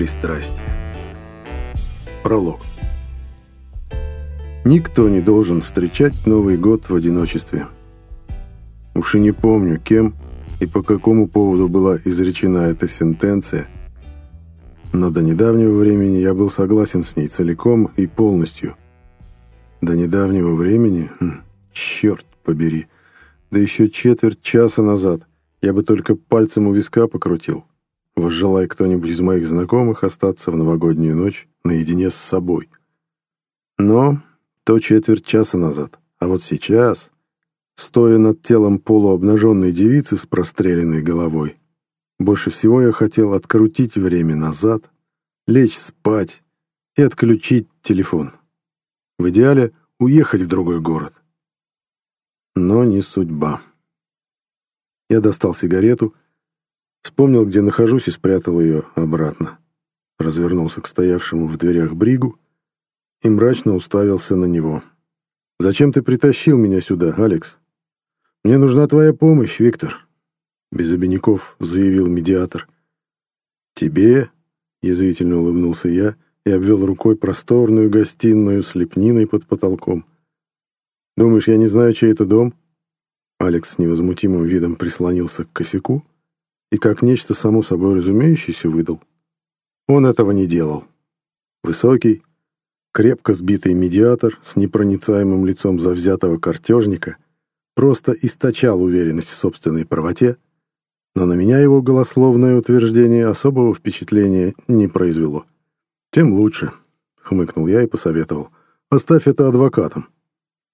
пристрастия. Пролог. Никто не должен встречать Новый год в одиночестве. Уж и не помню, кем и по какому поводу была изречена эта сентенция, но до недавнего времени я был согласен с ней целиком и полностью. До недавнего времени, хм, черт побери, да еще четверть часа назад я бы только пальцем у виска покрутил, возжелая кто-нибудь из моих знакомых остаться в новогоднюю ночь наедине с собой. Но то четверть часа назад. А вот сейчас, стоя над телом полуобнаженной девицы с простреленной головой, больше всего я хотел открутить время назад, лечь спать и отключить телефон. В идеале уехать в другой город. Но не судьба. Я достал сигарету, вспомнил, где нахожусь, и спрятал ее обратно. Развернулся к стоявшему в дверях Бригу и мрачно уставился на него. «Зачем ты притащил меня сюда, Алекс? Мне нужна твоя помощь, Виктор», — без обиняков заявил медиатор. «Тебе?» — язвительно улыбнулся я и обвел рукой просторную гостиную с лепниной под потолком. «Думаешь, я не знаю, чей это дом?» Алекс с невозмутимым видом прислонился к косяку и, как нечто само собой разумеющееся, выдал. Он этого не делал. Высокий, крепко сбитый медиатор с непроницаемым лицом завзятого картежника просто источал уверенность в собственной правоте, но на меня его голословное утверждение особого впечатления не произвело. «Тем лучше», — хмыкнул я и посоветовал. «Оставь это адвокатам.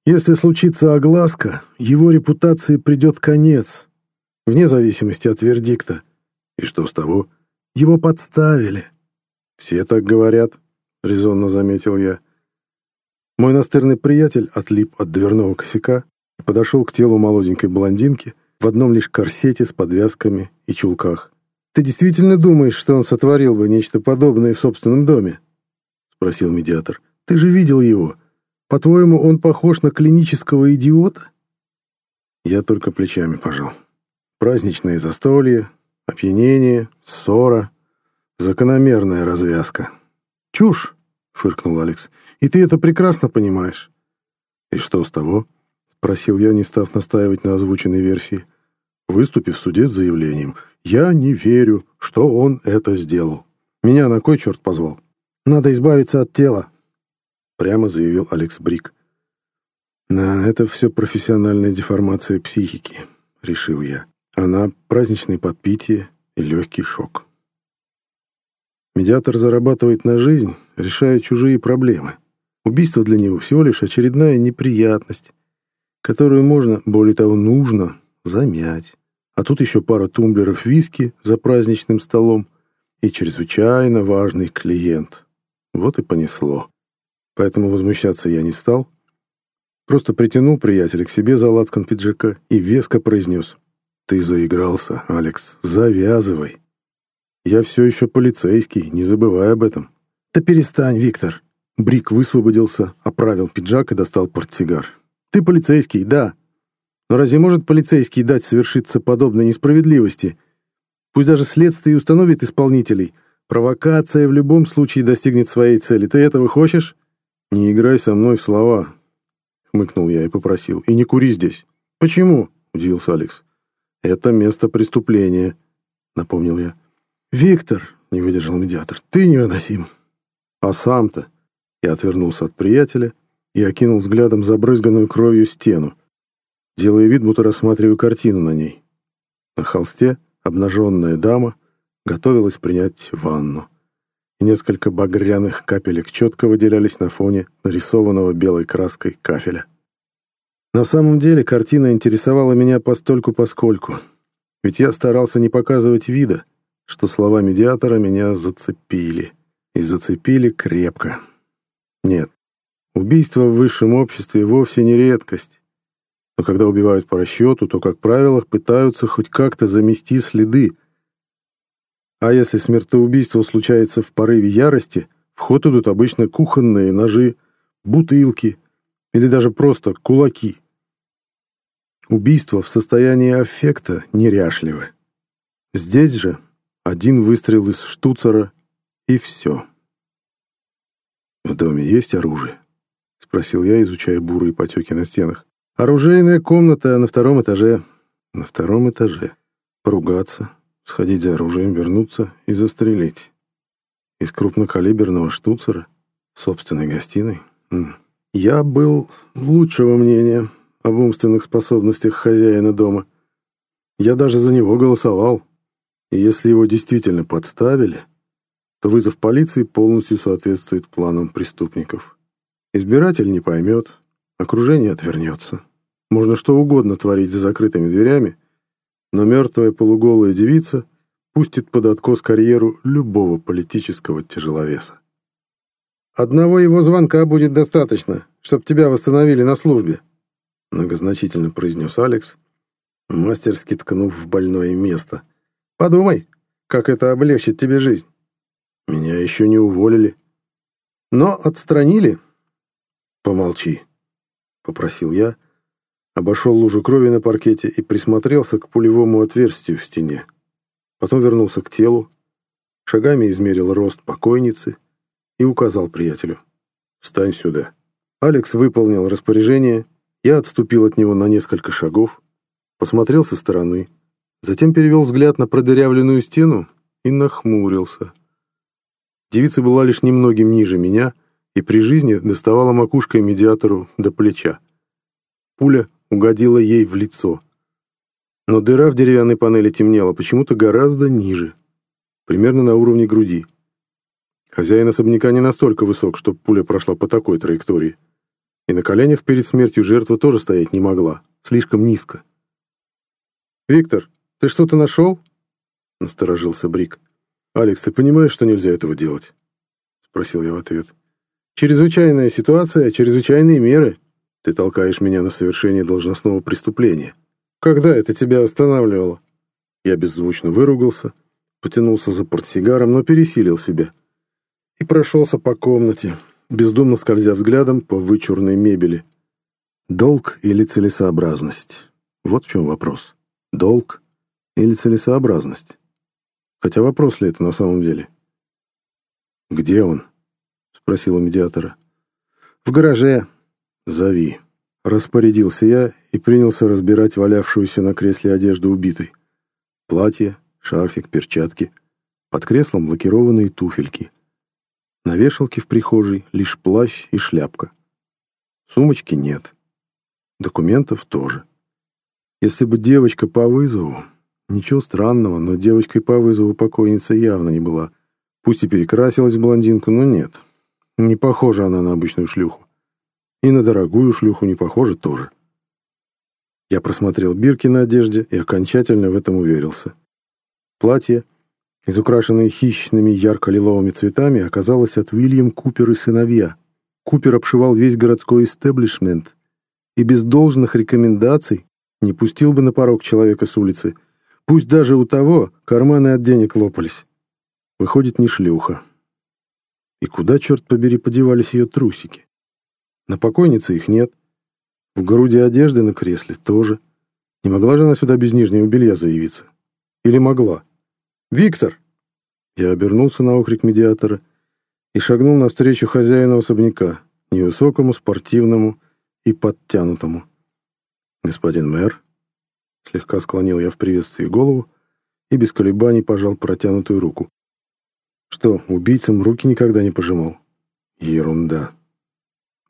Если случится огласка, его репутации придет конец, вне зависимости от вердикта. И что с того? Его подставили». «Все так говорят», — резонно заметил я. Мой настырный приятель отлип от дверного косяка и подошел к телу молоденькой блондинки в одном лишь корсете с подвязками и чулках. «Ты действительно думаешь, что он сотворил бы нечто подобное в собственном доме?» — спросил медиатор. «Ты же видел его. По-твоему, он похож на клинического идиота?» Я только плечами пожал. Праздничное застолье, опьянение, ссора — Закономерная развязка. Чушь, фыркнул Алекс. И ты это прекрасно понимаешь. И что с того? Спросил я, не став настаивать на озвученной версии. Выступив в суде с заявлением, я не верю, что он это сделал. Меня на кой черт позвал? Надо избавиться от тела, прямо заявил Алекс Брик. На это все профессиональная деформация психики, решил я. Она праздничное подпитие и легкий шок. Медиатор зарабатывает на жизнь, решая чужие проблемы. Убийство для него всего лишь очередная неприятность, которую можно, более того, нужно замять. А тут еще пара тумблеров виски за праздничным столом и чрезвычайно важный клиент. Вот и понесло. Поэтому возмущаться я не стал. Просто притянул приятеля к себе за лацкан пиджака и веско произнес. «Ты заигрался, Алекс, завязывай». Я все еще полицейский, не забывай об этом. Да перестань, Виктор. Брик высвободился, оправил пиджак и достал портсигар. Ты полицейский, да. Но разве может полицейский дать совершиться подобной несправедливости? Пусть даже следствие установит исполнителей. Провокация в любом случае достигнет своей цели. Ты этого хочешь? Не играй со мной в слова, хмыкнул я и попросил. И не кури здесь. Почему? удивился Алекс. Это место преступления, напомнил я. «Виктор», — не выдержал медиатор, — «ты невыносим». «А сам-то?» Я отвернулся от приятеля и окинул взглядом забрызганную кровью стену, делая вид, будто рассматриваю картину на ней. На холсте обнаженная дама готовилась принять ванну, и несколько багряных капелек четко выделялись на фоне нарисованного белой краской кафеля. На самом деле картина интересовала меня постольку-поскольку, ведь я старался не показывать вида, что слова медиатора меня зацепили. И зацепили крепко. Нет, убийство в высшем обществе вовсе не редкость. Но когда убивают по расчету, то, как правило, пытаются хоть как-то замести следы. А если смертоубийство случается в порыве ярости, в ход идут обычно кухонные ножи, бутылки или даже просто кулаки. Убийство в состоянии аффекта неряшливы. Здесь же Один выстрел из штуцера, и все. «В доме есть оружие?» — спросил я, изучая бурые потеки на стенах. «Оружейная комната на втором этаже». «На втором этаже. Поругаться, сходить за оружием, вернуться и застрелить. Из крупнокалиберного штуцера собственной гостиной. Я был лучшего мнения об умственных способностях хозяина дома. Я даже за него голосовал. И если его действительно подставили, то вызов полиции полностью соответствует планам преступников. Избиратель не поймет, окружение отвернется. Можно что угодно творить за закрытыми дверями, но мертвая полуголая девица пустит под откос карьеру любого политического тяжеловеса. «Одного его звонка будет достаточно, чтобы тебя восстановили на службе», многозначительно произнес Алекс, мастерски ткнув в больное место. «Подумай, как это облегчит тебе жизнь. Меня еще не уволили. Но отстранили». «Помолчи», — попросил я, обошел лужу крови на паркете и присмотрелся к пулевому отверстию в стене. Потом вернулся к телу, шагами измерил рост покойницы и указал приятелю. «Встань сюда». Алекс выполнил распоряжение, я отступил от него на несколько шагов, посмотрел со стороны, затем перевел взгляд на продырявленную стену и нахмурился. Девица была лишь немногим ниже меня и при жизни доставала макушкой медиатору до плеча. Пуля угодила ей в лицо. Но дыра в деревянной панели темнела почему-то гораздо ниже, примерно на уровне груди. Хозяин особняка не настолько высок, чтобы пуля прошла по такой траектории. И на коленях перед смертью жертва тоже стоять не могла, слишком низко. «Виктор, ты что-то нашел?» — насторожился Брик. «Алекс, ты понимаешь, что нельзя этого делать?» — спросил я в ответ. «Чрезвычайная ситуация, чрезвычайные меры. Ты толкаешь меня на совершение должностного преступления. Когда это тебя останавливало?» Я беззвучно выругался, потянулся за портсигаром, но пересилил себя. И прошелся по комнате, бездумно скользя взглядом по вычурной мебели. Долг или целесообразность? Вот в чем вопрос. Долг или целесообразность? Хотя вопрос ли это на самом деле? «Где он?» — спросил у медиатора. «В гараже», «Зови». Распорядился я и принялся разбирать валявшуюся на кресле одежду убитой. Платье, шарфик, перчатки. Под креслом лакированные туфельки. На вешалке в прихожей лишь плащ и шляпка. Сумочки нет. Документов тоже. Если бы девочка по вызову... Ничего странного, но девочкой по вызову покойница явно не была. Пусть и перекрасилась в блондинку, но нет. Не похожа она на обычную шлюху. И на дорогую шлюху не похоже тоже. Я просмотрел бирки на одежде и окончательно в этом уверился. Платье, изукрашенное хищными ярко-лиловыми цветами, оказалось от Уильям Купер и сыновья. Купер обшивал весь городской истеблишмент и без должных рекомендаций не пустил бы на порог человека с улицы. Пусть даже у того карманы от денег лопались. Выходит, не шлюха. И куда, черт побери, подевались ее трусики? На покойнице их нет. В груди одежды на кресле тоже. Не могла же она сюда без нижнего белья заявиться? Или могла? «Виктор!» Я обернулся на окрик медиатора и шагнул навстречу хозяину особняка, невысокому, спортивному и подтянутому. «Господин мэр», слегка склонил я в приветствии голову и без колебаний пожал протянутую руку. Что, убийцам руки никогда не пожимал? Ерунда.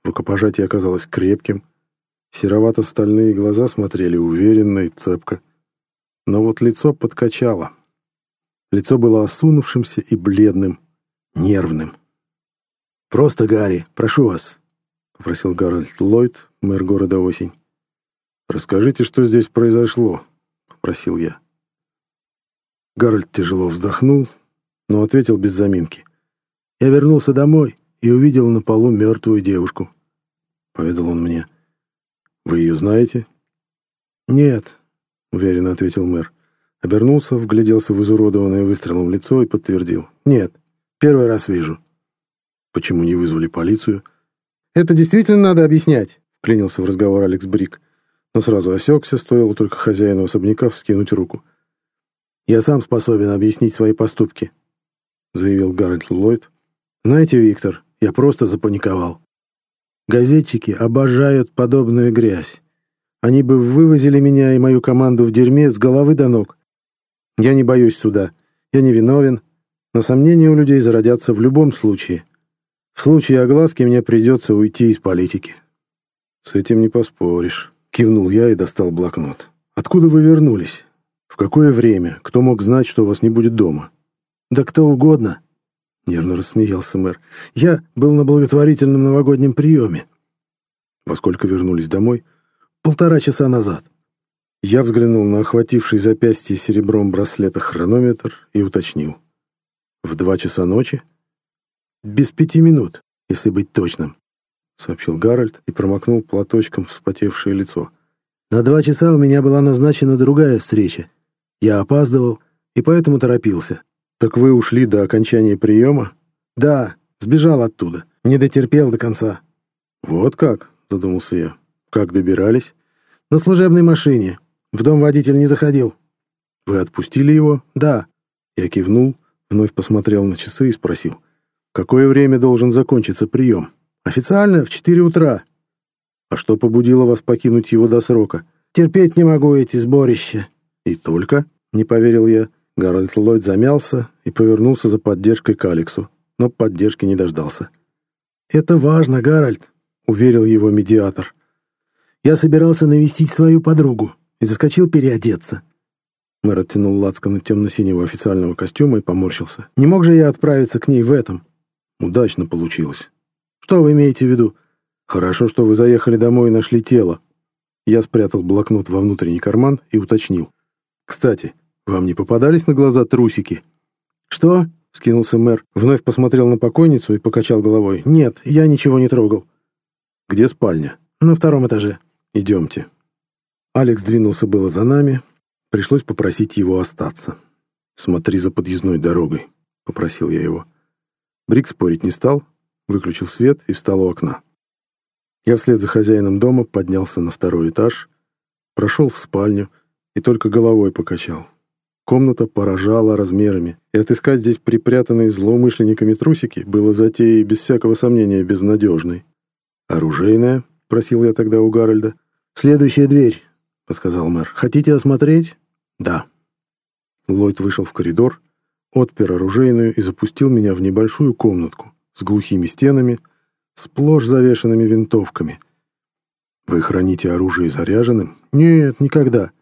Рукопожатие оказалось крепким. Серовато-стальные глаза смотрели уверенно и цепко. Но вот лицо подкачало. Лицо было осунувшимся и бледным, нервным. «Просто, Гарри, прошу вас», — попросил Гарольд Ллойд, мэр города Осень. «Расскажите, что здесь произошло», — попросил я. Гарольд тяжело вздохнул, но ответил без заминки. «Я вернулся домой и увидел на полу мертвую девушку поведал он мне. «Вы ее знаете?» «Нет», — уверенно ответил мэр. Обернулся, вгляделся в изуродованное выстрелом лицо и подтвердил. «Нет, первый раз вижу». «Почему не вызвали полицию?» «Это действительно надо объяснять», — вклинился в разговор Алекс Брик, но сразу осекся, стоило только хозяину особняка вскинуть руку. «Я сам способен объяснить свои поступки», — заявил Гарольд Ллойд. «Знаете, Виктор, я просто запаниковал. Газетчики обожают подобную грязь. Они бы вывозили меня и мою команду в дерьме с головы до ног. Я не боюсь суда. Я не виновен. Но сомнения у людей зародятся в любом случае. В случае огласки мне придется уйти из политики». «С этим не поспоришь», — кивнул я и достал блокнот. «Откуда вы вернулись? В какое время? Кто мог знать, что вас не будет дома?» «Да кто угодно», — нервно рассмеялся мэр. «Я был на благотворительном новогоднем приеме». «Во сколько вернулись домой?» «Полтора часа назад». Я взглянул на охвативший запястье серебром браслета хронометр и уточнил. «В два часа ночи?» «Без пяти минут, если быть точным», — сообщил Гарольд и промокнул платочком вспотевшее лицо. «На два часа у меня была назначена другая встреча. Я опаздывал и поэтому торопился». «Так вы ушли до окончания приема?» «Да, сбежал оттуда. Не дотерпел до конца». «Вот как?» — задумался я. «Как добирались?» «На служебной машине. В дом водитель не заходил». «Вы отпустили его?» «Да». Я кивнул, вновь посмотрел на часы и спросил. «Какое время должен закончиться прием?» «Официально в четыре утра». «А что побудило вас покинуть его до срока?» «Терпеть не могу эти сборища». «И только?» — не поверил я. Гарольд Ллойд замялся и повернулся за поддержкой к Алексу, но поддержки не дождался. «Это важно, Гарольд», — уверил его медиатор. «Я собирался навестить свою подругу и заскочил переодеться». Мэр оттянул лацканы темно-синего официального костюма и поморщился. «Не мог же я отправиться к ней в этом?» «Удачно получилось». «Что вы имеете в виду?» «Хорошо, что вы заехали домой и нашли тело». Я спрятал блокнот во внутренний карман и уточнил. «Кстати, вам не попадались на глаза трусики?» «Что?» — скинулся мэр, вновь посмотрел на покойницу и покачал головой. «Нет, я ничего не трогал». «Где спальня?» «На втором этаже». «Идемте». Алекс двинулся было за нами. Пришлось попросить его остаться. «Смотри за подъездной дорогой», — попросил я его. Брик спорить не стал, выключил свет и встал у окна. Я вслед за хозяином дома поднялся на второй этаж, прошел в спальню и только головой покачал. Комната поражала размерами, и отыскать здесь припрятанные злоумышленниками трусики было затеей, без всякого сомнения, безнадежной. «Оружейная?» — просил я тогда у Гарольда. «Следующая дверь», — подсказал мэр. «Хотите осмотреть?» «Да». Ллойд вышел в коридор, отпер оружейную и запустил меня в небольшую комнатку с глухими стенами, сплошь завешенными винтовками. «Вы храните оружие заряженным?» «Нет, никогда.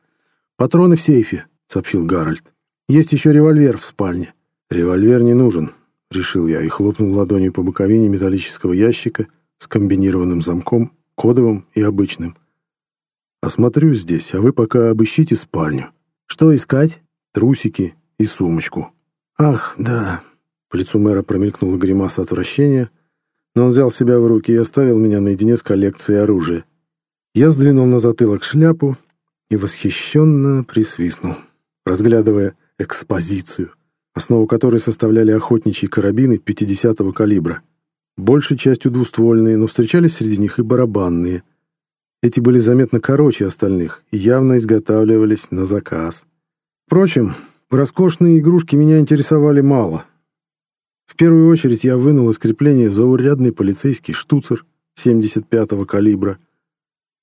Патроны в сейфе», — сообщил Гарольд. «Есть еще револьвер в спальне». «Револьвер не нужен», — решил я и хлопнул ладонью по боковине металлического ящика с комбинированным замком, кодовым и обычным. «Осмотрю здесь, а вы пока обыщите спальню». «Что искать?» «Трусики и сумочку». «Ах, да». По лицу мэра промелькнула гримаса отвращения, но он взял себя в руки и оставил меня наедине с коллекцией оружия. Я сдвинул на затылок шляпу и восхищенно присвистнул, разглядывая экспозицию, основу которой составляли охотничьи карабины 50-го калибра. Большей частью двуствольные, но встречались среди них и барабанные. Эти были заметно короче остальных и явно изготавливались на заказ. Впрочем, роскошные игрушки меня интересовали мало. В первую очередь я вынул из крепления заурядный полицейский штуцер 75-го калибра,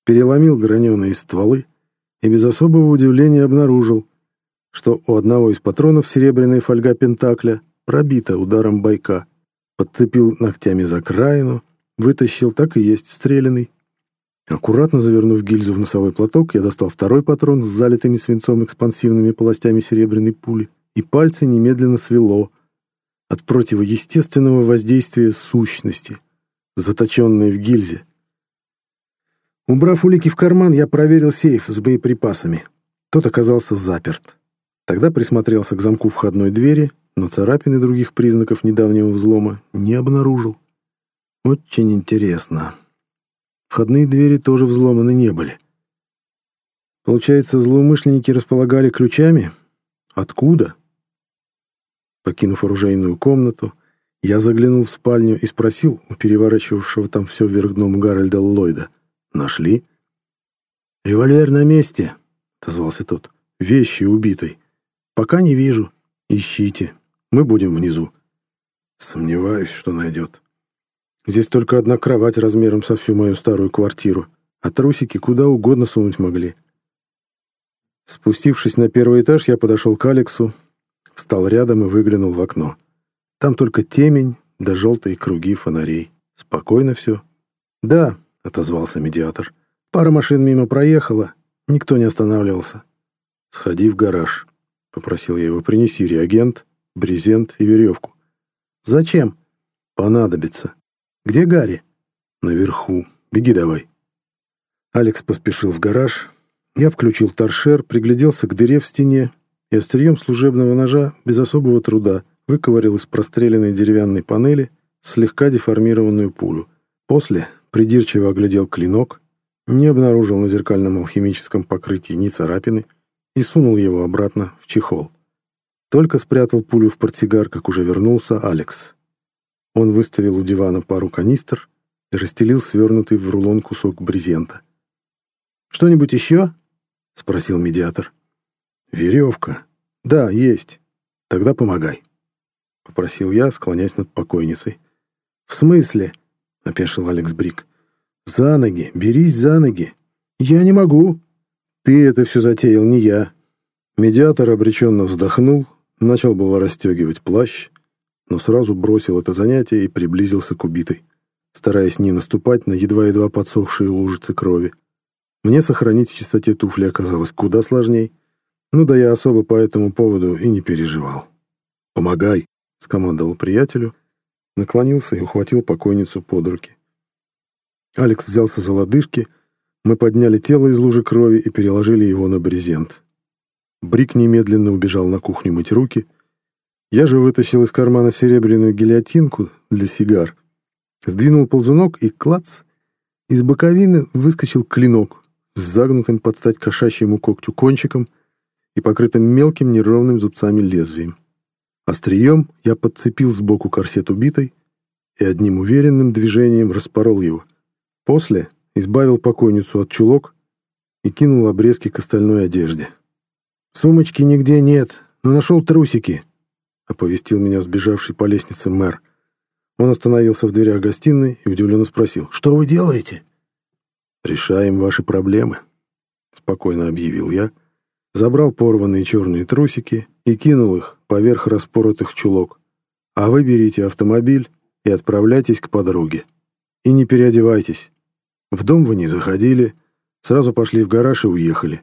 переломил граненые стволы, и без особого удивления обнаружил, что у одного из патронов серебряная фольга Пентакля пробита ударом байка. Подцепил ногтями за краину, вытащил, так и есть, стрелянный. Аккуратно завернув гильзу в носовой платок, я достал второй патрон с залитыми свинцом экспансивными полостями серебряной пули, и пальцы немедленно свело от противоестественного воздействия сущности, заточенной в гильзе. Убрав улики в карман, я проверил сейф с боеприпасами. Тот оказался заперт. Тогда присмотрелся к замку входной двери, но царапин и других признаков недавнего взлома не обнаружил. Очень интересно. Входные двери тоже взломаны не были. Получается, злоумышленники располагали ключами? Откуда? Покинув оружейную комнату, я заглянул в спальню и спросил у переворачивавшего там все вверх дном Гарольда Ллойда — Нашли? Револьвер на месте, отозвался тот. Вещи убитой. Пока не вижу. Ищите. Мы будем внизу. Сомневаюсь, что найдет. Здесь только одна кровать размером со всю мою старую квартиру, а трусики куда угодно сунуть могли. Спустившись на первый этаж, я подошел к Алексу, встал рядом и выглянул в окно. Там только темень да желтые круги фонарей. Спокойно все. «Да», — отозвался медиатор. «Пара машин мимо проехала, никто не останавливался». «Сходи в гараж», — попросил я его. «Принеси реагент, брезент и веревку». «Зачем?» «Понадобится». «Где Гарри?» «Наверху. Беги давай». Алекс поспешил в гараж. Я включил торшер, пригляделся к дыре в стене и острием служебного ножа без особого труда выковырял из простреленной деревянной панели слегка деформированную пулю. После придирчиво оглядел клинок, не обнаружил на зеркальном алхимическом покрытии ни царапины и сунул его обратно в чехол. Только спрятал пулю в портсигар, как уже вернулся Алекс. Он выставил у дивана пару канистр и расстелил свернутый в рулон кусок брезента. «Что-нибудь еще?» — спросил медиатор. «Веревка. Да, есть. Тогда помогай». — попросил я, склонясь над покойницей. «В смысле?» — опешил Алекс Брик. «За ноги, берись за ноги». «Я не могу». «Ты это все затеял, не я». Медиатор обреченно вздохнул, начал было расстегивать плащ, но сразу бросил это занятие и приблизился к убитой, стараясь не наступать на едва-едва подсохшие лужицы крови. Мне сохранить в чистоте туфли оказалось куда сложней, ну да я особо по этому поводу и не переживал. «Помогай!» скомандовал приятелю, наклонился и ухватил покойницу под руки. Алекс взялся за лодыжки, мы подняли тело из лужи крови и переложили его на брезент. Брик немедленно убежал на кухню мыть руки. Я же вытащил из кармана серебряную гильотинку для сигар, сдвинул ползунок и клац, из боковины выскочил клинок с загнутым под стать кошачьему когтю кончиком и покрытым мелким неровным зубцами лезвием. Острием я подцепил сбоку корсет убитой и одним уверенным движением распорол его. После избавил покойницу от чулок и кинул обрезки к остальной одежде. «Сумочки нигде нет, но нашел трусики», — оповестил меня сбежавший по лестнице мэр. Он остановился в дверях гостиной и удивленно спросил, «Что вы делаете?» «Решаем ваши проблемы», — спокойно объявил я, забрал порванные черные трусики и кинул их поверх распоротых чулок. А вы берите автомобиль и отправляйтесь к подруге. И не переодевайтесь. В дом вы не заходили, сразу пошли в гараж и уехали.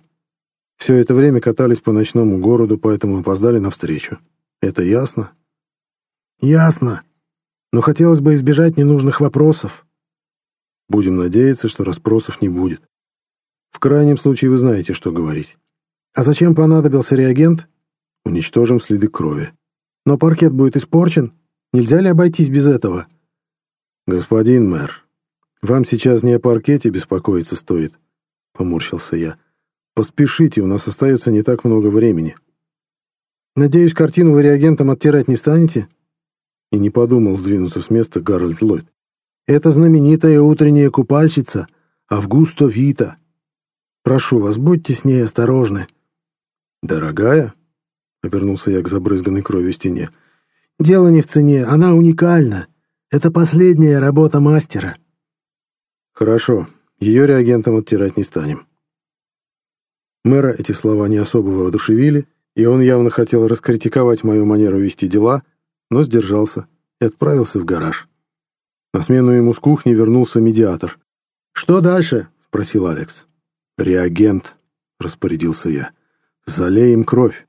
Все это время катались по ночному городу, поэтому опоздали навстречу. Это ясно? Ясно. Но хотелось бы избежать ненужных вопросов. Будем надеяться, что расспросов не будет. В крайнем случае вы знаете, что говорить. А зачем понадобился реагент? Уничтожим следы крови. Но паркет будет испорчен. Нельзя ли обойтись без этого? Господин мэр, вам сейчас не о паркете беспокоиться стоит, поморщился я. Поспешите, у нас остается не так много времени. Надеюсь, картину вы реагентом оттирать не станете? И не подумал сдвинуться с места Гарольд Ллойд. Это знаменитая утренняя купальщица Августо Вита. Прошу вас, будьте с ней осторожны. Дорогая, — обернулся я к забрызганной кровью стене. «Дело не в цене, она уникальна. Это последняя работа мастера». «Хорошо, ее реагентом оттирать не станем». Мэра эти слова не особо воодушевили, и он явно хотел раскритиковать мою манеру вести дела, но сдержался и отправился в гараж. На смену ему с кухни вернулся медиатор. «Что дальше?» — спросил Алекс. «Реагент», — распорядился я. «Залеем кровь».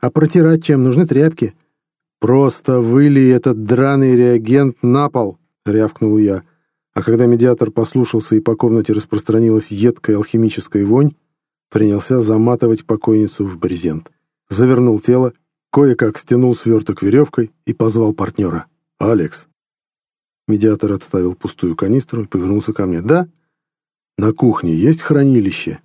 А протирать чем? Нужны тряпки. Просто выли этот драный реагент на пол, рявкнул я. А когда медиатор послушался и по комнате распространилась едкая алхимическая вонь, принялся заматывать покойницу в брезент. Завернул тело, кое-как стянул сверток веревкой и позвал партнера. «Алекс». Медиатор отставил пустую канистру и повернулся ко мне. «Да? На кухне есть хранилище?»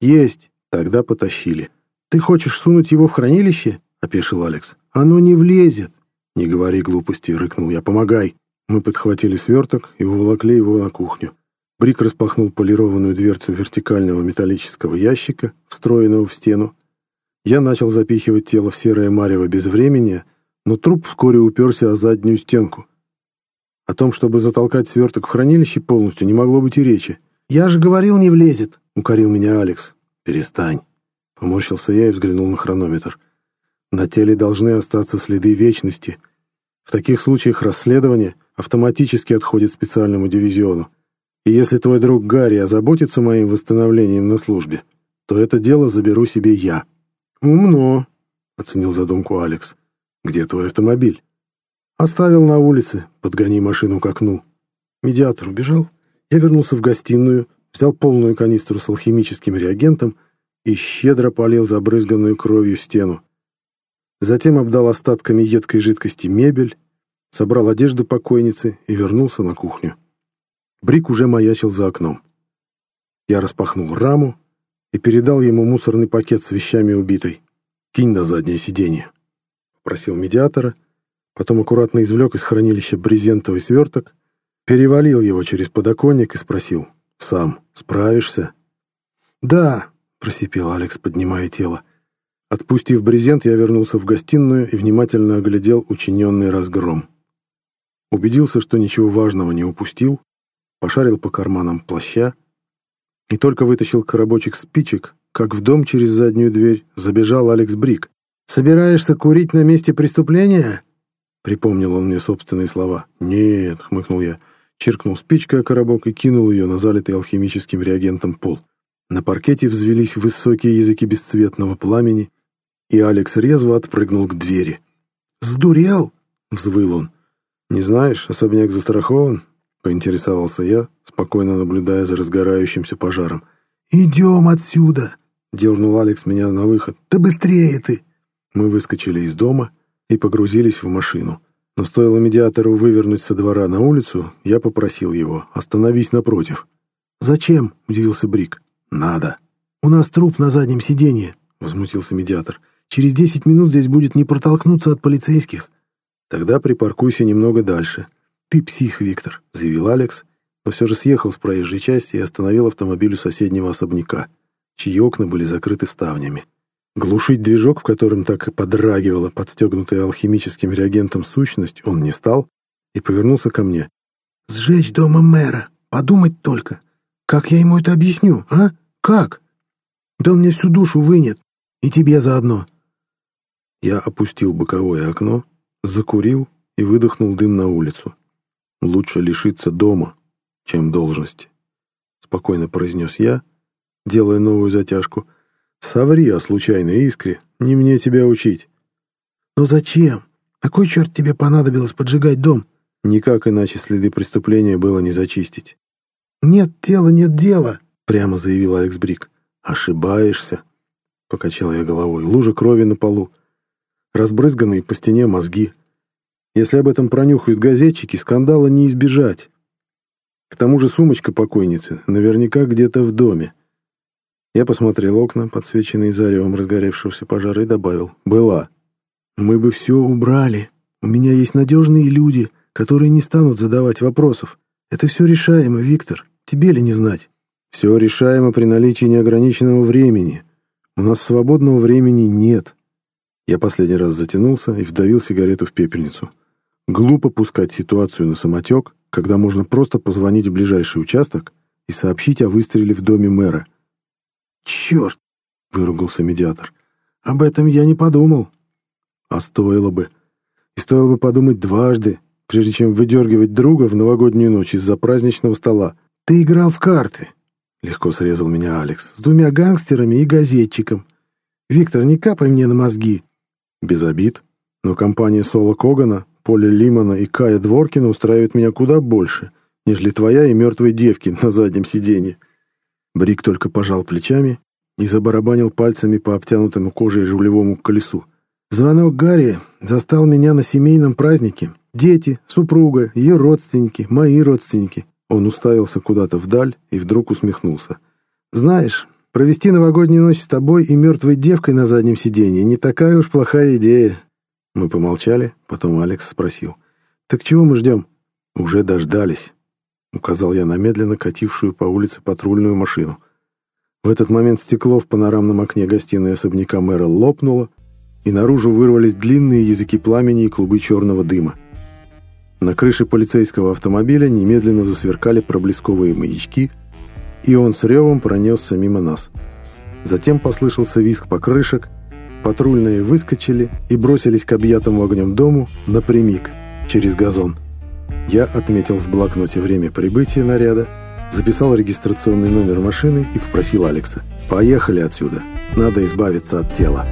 «Есть». Тогда потащили. «Ты хочешь сунуть его в хранилище?» — опешил Алекс. «Оно не влезет». «Не говори глупости», — рыкнул я. «Помогай». Мы подхватили сверток и уволокли его на кухню. Брик распахнул полированную дверцу вертикального металлического ящика, встроенного в стену, Я начал запихивать тело в серое марево без времени, но труп вскоре уперся о заднюю стенку. О том, чтобы затолкать сверток в хранилище полностью, не могло быть и речи. «Я же говорил, не влезет!» — укорил меня Алекс. «Перестань!» — поморщился я и взглянул на хронометр. «На теле должны остаться следы вечности. В таких случаях расследование автоматически отходит специальному дивизиону. И если твой друг Гарри озаботится моим восстановлением на службе, то это дело заберу себе я». «Умно», — оценил задумку Алекс. «Где твой автомобиль?» «Оставил на улице. Подгони машину к окну». Медиатор убежал. Я вернулся в гостиную, взял полную канистру с алхимическим реагентом и щедро полил забрызганную кровью стену. Затем обдал остатками едкой жидкости мебель, собрал одежду покойницы и вернулся на кухню. Брик уже маячил за окном. Я распахнул раму и передал ему мусорный пакет с вещами убитой. «Кинь на заднее сиденье», — просил медиатора, потом аккуратно извлек из хранилища брезентовый сверток, перевалил его через подоконник и спросил, «Сам справишься?» «Да», — просипел Алекс, поднимая тело. Отпустив брезент, я вернулся в гостиную и внимательно оглядел учиненный разгром. Убедился, что ничего важного не упустил, пошарил по карманам плаща, и только вытащил коробочек спичек, как в дом через заднюю дверь забежал Алекс Брик. «Собираешься курить на месте преступления?» Припомнил он мне собственные слова. «Нет», — хмыкнул я, чиркнул спичкой о коробок и кинул ее на залитый алхимическим реагентом пол. На паркете взвелись высокие языки бесцветного пламени, и Алекс резво отпрыгнул к двери. «Сдурел?» — взвыл он. «Не знаешь, особняк застрахован?» — поинтересовался я, спокойно наблюдая за разгорающимся пожаром. «Идем отсюда!» — дернул Алекс меня на выход. «Да быстрее ты!» Мы выскочили из дома и погрузились в машину. Но стоило медиатору вывернуть со двора на улицу, я попросил его «Остановись напротив». «Зачем?» — удивился Брик. «Надо». «У нас труп на заднем сиденье», — возмутился медиатор. «Через десять минут здесь будет не протолкнуться от полицейских». «Тогда припаркуйся немного дальше». «Ты псих, Виктор», — заявил Алекс, но все же съехал с проезжей части и остановил автомобиль у соседнего особняка, чьи окна были закрыты ставнями. Глушить движок, в котором так и подрагивала подстегнутая алхимическим реагентом сущность, он не стал и повернулся ко мне. «Сжечь дома мэра! Подумать только! Как я ему это объясню, а? Как? Да он мне всю душу вынет, и тебе заодно!» Я опустил боковое окно, закурил и выдохнул дым на улицу. Лучше лишиться дома, чем должности. Спокойно произнес я, делая новую затяжку. Соври о случайной искре, не мне тебя учить. Но зачем? Какой черт тебе понадобилось поджигать дом? Никак иначе следы преступления было не зачистить. «Нет тела, нет дела», — прямо заявил Алекс Брик. «Ошибаешься», — покачал я головой. «Лужа крови на полу, разбрызганные по стене мозги, если об этом пронюхают газетчики, скандала не избежать. К тому же сумочка покойницы наверняка где-то в доме. Я посмотрел окна, подсвеченные заревом разгоревшегося пожара, и добавил «Была». «Мы бы все убрали. У меня есть надежные люди, которые не станут задавать вопросов. Это все решаемо, Виктор. Тебе ли не знать?» «Все решаемо при наличии неограниченного времени. У нас свободного времени нет». Я последний раз затянулся и вдавил сигарету в пепельницу. Глупо пускать ситуацию на самотек, когда можно просто позвонить в ближайший участок и сообщить о выстреле в доме мэра. «Черт!» — выругался медиатор. «Об этом я не подумал». «А стоило бы. И стоило бы подумать дважды, прежде чем выдергивать друга в новогоднюю ночь из-за праздничного стола. Ты играл в карты!» — легко срезал меня Алекс. «С двумя гангстерами и газетчиком. Виктор, не капай мне на мозги». «Без обид. Но компания Соло Когана Поля Лимана и Кая Дворкина устраивает меня куда больше, нежели твоя и мертвой девки на заднем сиденье». Брик только пожал плечами и забарабанил пальцами по обтянутому кожей рулевому колесу. Звонок Гарри застал меня на семейном празднике. Дети, супруга, ее родственники, мои родственники. Он уставился куда-то вдаль и вдруг усмехнулся. «Знаешь, провести новогоднюю ночь с тобой и мертвой девкой на заднем сиденье не такая уж плохая идея». Мы помолчали, потом Алекс спросил. «Так чего мы ждем?» «Уже дождались», — указал я на медленно катившую по улице патрульную машину. В этот момент стекло в панорамном окне гостиной особняка мэра лопнуло, и наружу вырвались длинные языки пламени и клубы черного дыма. На крыше полицейского автомобиля немедленно засверкали проблесковые маячки, и он с ревом пронесся мимо нас. Затем послышался визг покрышек, патрульные выскочили и бросились к объятому огнем дому напрямик, через газон. Я отметил в блокноте время прибытия наряда, записал регистрационный номер машины и попросил Алекса. «Поехали отсюда, надо избавиться от тела».